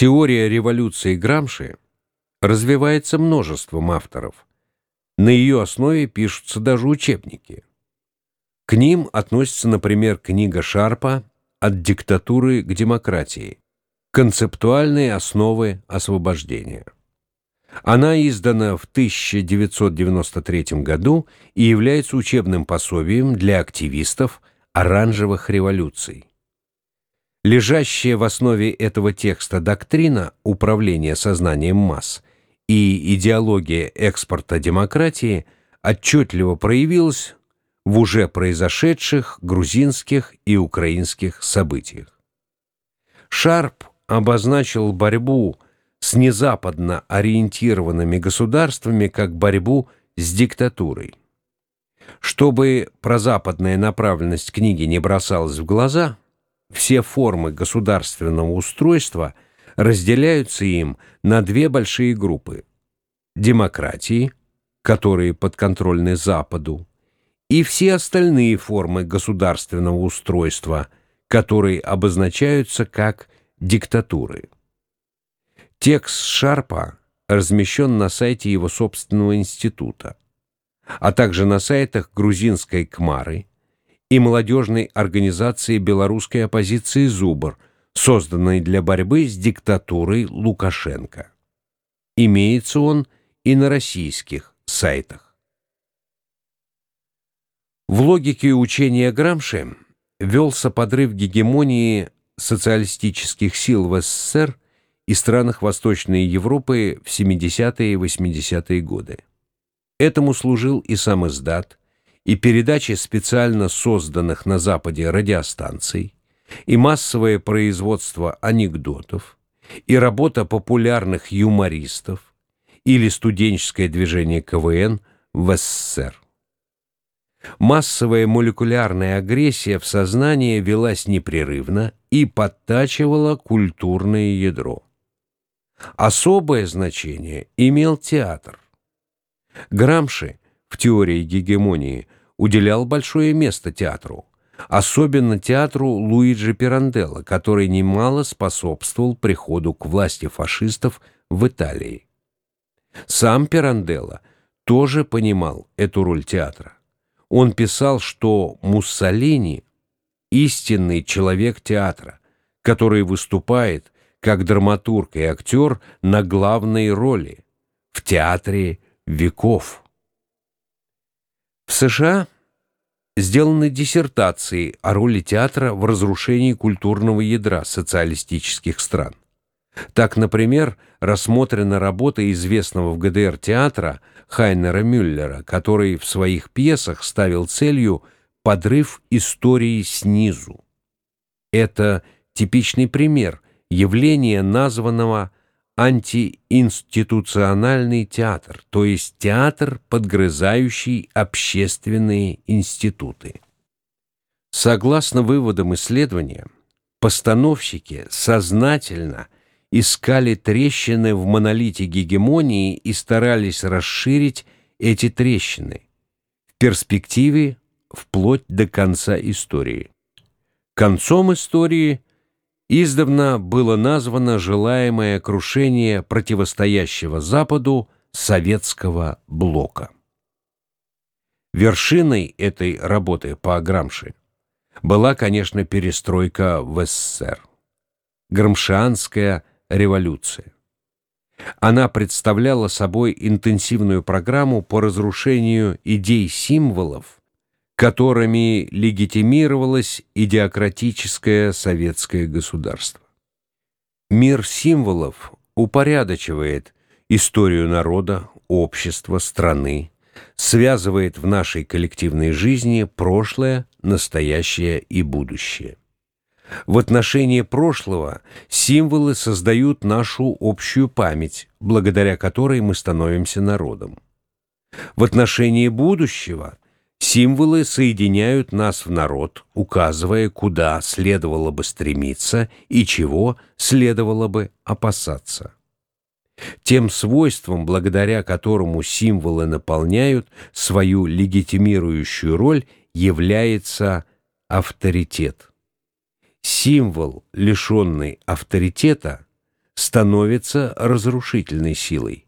Теория революции Грамши развивается множеством авторов. На ее основе пишутся даже учебники. К ним относится, например, книга Шарпа «От диктатуры к демократии. Концептуальные основы освобождения». Она издана в 1993 году и является учебным пособием для активистов оранжевых революций. Лежащая в основе этого текста доктрина управления сознанием масс и идеология экспорта демократии отчетливо проявилась в уже произошедших грузинских и украинских событиях. Шарп обозначил борьбу с незападно ориентированными государствами как борьбу с диктатурой. Чтобы прозападная направленность книги не бросалась в глаза, все формы государственного устройства разделяются им на две большие группы – демократии, которые подконтрольны Западу, и все остальные формы государственного устройства, которые обозначаются как диктатуры. Текст Шарпа размещен на сайте его собственного института, а также на сайтах грузинской Кмары и молодежной организации белорусской оппозиции «Зубр», созданной для борьбы с диктатурой Лукашенко. Имеется он и на российских сайтах. В логике учения Грамши велся подрыв гегемонии социалистических сил в СССР и странах Восточной Европы в 70-е и 80-е годы. Этому служил и сам издат, и передачи специально созданных на Западе радиостанций, и массовое производство анекдотов, и работа популярных юмористов, или студенческое движение КВН в СССР. Массовая молекулярная агрессия в сознании велась непрерывно и подтачивала культурное ядро. Особое значение имел театр. Грамши в теории гегемонии уделял большое место театру, особенно театру Луиджи Пиранделло, который немало способствовал приходу к власти фашистов в Италии. Сам Пиранделло тоже понимал эту роль театра. Он писал, что Муссолини – истинный человек театра, который выступает как драматург и актер на главной роли в театре веков. В США сделаны диссертации о роли театра в разрушении культурного ядра социалистических стран. Так, например, рассмотрена работа известного в ГДР театра Хайнера Мюллера, который в своих пьесах ставил целью подрыв истории снизу. Это типичный пример явления, названного антиинституциональный театр, то есть театр, подгрызающий общественные институты. Согласно выводам исследования, постановщики сознательно искали трещины в монолите гегемонии и старались расширить эти трещины в перспективе вплоть до конца истории. Концом истории – издавна было названо желаемое крушение противостоящего Западу советского блока. Вершиной этой работы по Грамши была, конечно, перестройка в СССР. Грамшианская революция. Она представляла собой интенсивную программу по разрушению идей символов которыми легитимировалось идеократическое советское государство. Мир символов упорядочивает историю народа, общества, страны, связывает в нашей коллективной жизни прошлое, настоящее и будущее. В отношении прошлого символы создают нашу общую память, благодаря которой мы становимся народом. В отношении будущего Символы соединяют нас в народ, указывая, куда следовало бы стремиться и чего следовало бы опасаться. Тем свойством, благодаря которому символы наполняют свою легитимирующую роль, является авторитет. Символ, лишенный авторитета, становится разрушительной силой.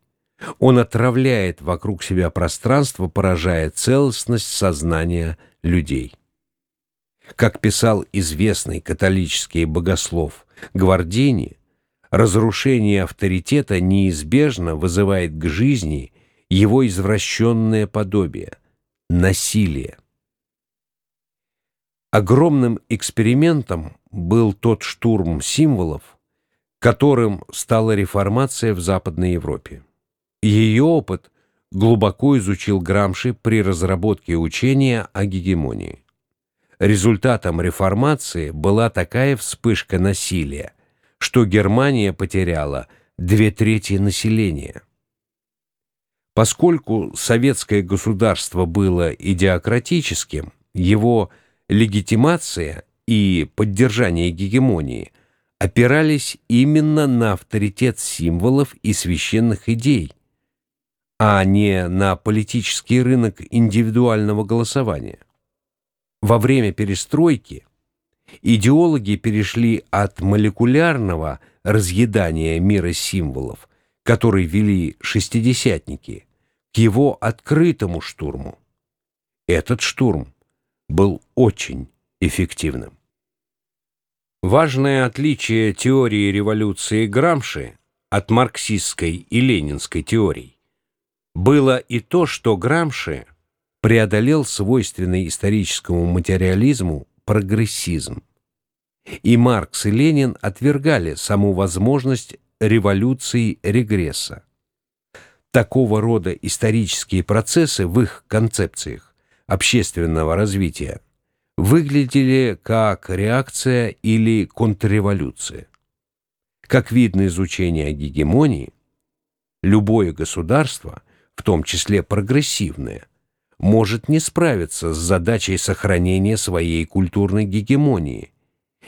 Он отравляет вокруг себя пространство, поражая целостность сознания людей. Как писал известный католический богослов Гвардини, разрушение авторитета неизбежно вызывает к жизни его извращенное подобие – насилие. Огромным экспериментом был тот штурм символов, которым стала реформация в Западной Европе. Ее опыт глубоко изучил Грамши при разработке учения о гегемонии. Результатом реформации была такая вспышка насилия, что Германия потеряла две трети населения. Поскольку советское государство было идеократическим, его легитимация и поддержание гегемонии опирались именно на авторитет символов и священных идей, а не на политический рынок индивидуального голосования. Во время перестройки идеологи перешли от молекулярного разъедания мира символов, который вели шестидесятники, к его открытому штурму. Этот штурм был очень эффективным. Важное отличие теории революции Грамши от марксистской и ленинской теорий было и то, что Грамши преодолел свойственный историческому материализму прогрессизм. И Маркс и Ленин отвергали саму возможность революции регресса. Такого рода исторические процессы в их концепциях общественного развития выглядели как реакция или контрреволюция. Как видно из учения гегемонии, любое государство – в том числе прогрессивное, может не справиться с задачей сохранения своей культурной гегемонии,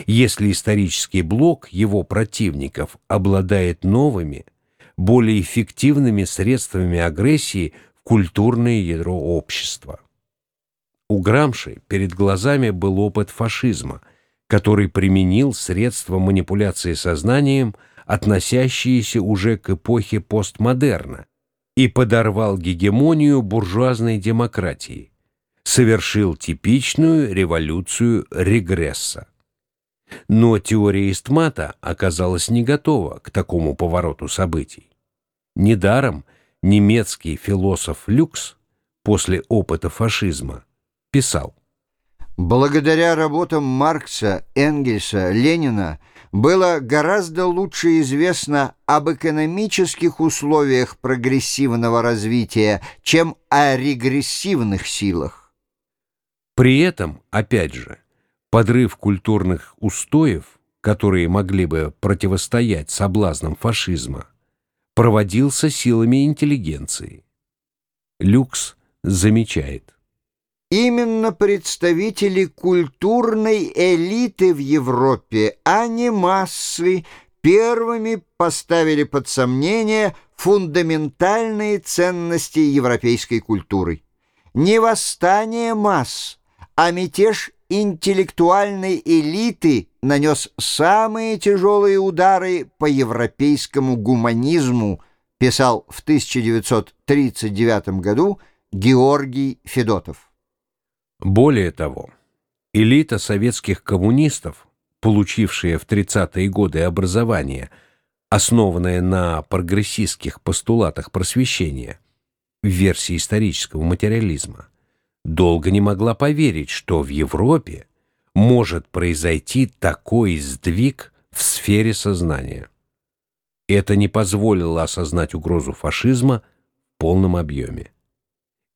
если исторический блок его противников обладает новыми, более эффективными средствами агрессии в культурное ядро общества. У Грамши перед глазами был опыт фашизма, который применил средства манипуляции сознанием, относящиеся уже к эпохе постмодерна, и подорвал гегемонию буржуазной демократии, совершил типичную революцию регресса. Но теория Истмата оказалась не готова к такому повороту событий. Недаром немецкий философ Люкс после опыта фашизма писал Благодаря работам Маркса, Энгельса, Ленина было гораздо лучше известно об экономических условиях прогрессивного развития, чем о регрессивных силах. При этом, опять же, подрыв культурных устоев, которые могли бы противостоять соблазнам фашизма, проводился силами интеллигенции. Люкс замечает. Именно представители культурной элиты в Европе, а не массы, первыми поставили под сомнение фундаментальные ценности европейской культуры. Не восстание масс, а мятеж интеллектуальной элиты нанес самые тяжелые удары по европейскому гуманизму, писал в 1939 году Георгий Федотов. Более того, элита советских коммунистов, получившая в 30-е годы образование, основанное на прогрессистских постулатах просвещения, в версии исторического материализма, долго не могла поверить, что в Европе может произойти такой сдвиг в сфере сознания. Это не позволило осознать угрозу фашизма в полном объеме.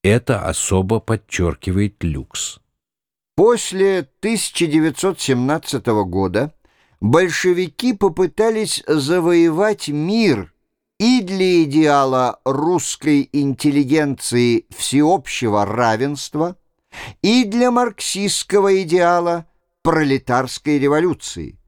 Это особо подчеркивает люкс. После 1917 года большевики попытались завоевать мир и для идеала русской интеллигенции всеобщего равенства, и для марксистского идеала пролетарской революции.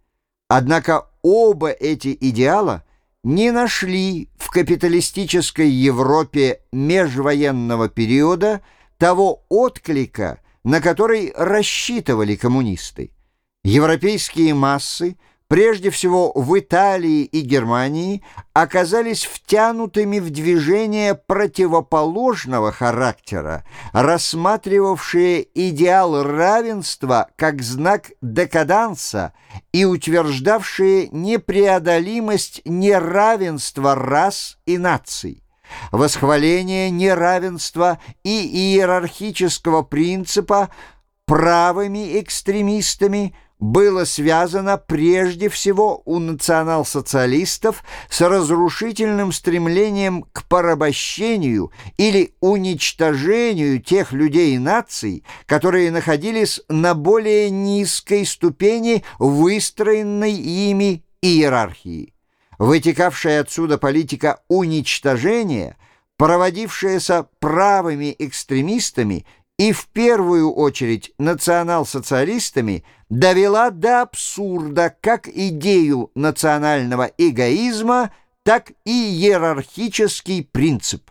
Однако оба эти идеала не нашли в капиталистической Европе межвоенного периода того отклика, на который рассчитывали коммунисты. Европейские массы прежде всего в Италии и Германии, оказались втянутыми в движение противоположного характера, рассматривавшие идеал равенства как знак декаданса и утверждавшие непреодолимость неравенства рас и наций. Восхваление неравенства и иерархического принципа правыми экстремистами – было связано прежде всего у национал-социалистов с разрушительным стремлением к порабощению или уничтожению тех людей и наций, которые находились на более низкой ступени выстроенной ими иерархии. Вытекавшая отсюда политика уничтожения, проводившаяся правыми экстремистами – и в первую очередь национал-социалистами довела до абсурда как идею национального эгоизма, так и иерархический принцип.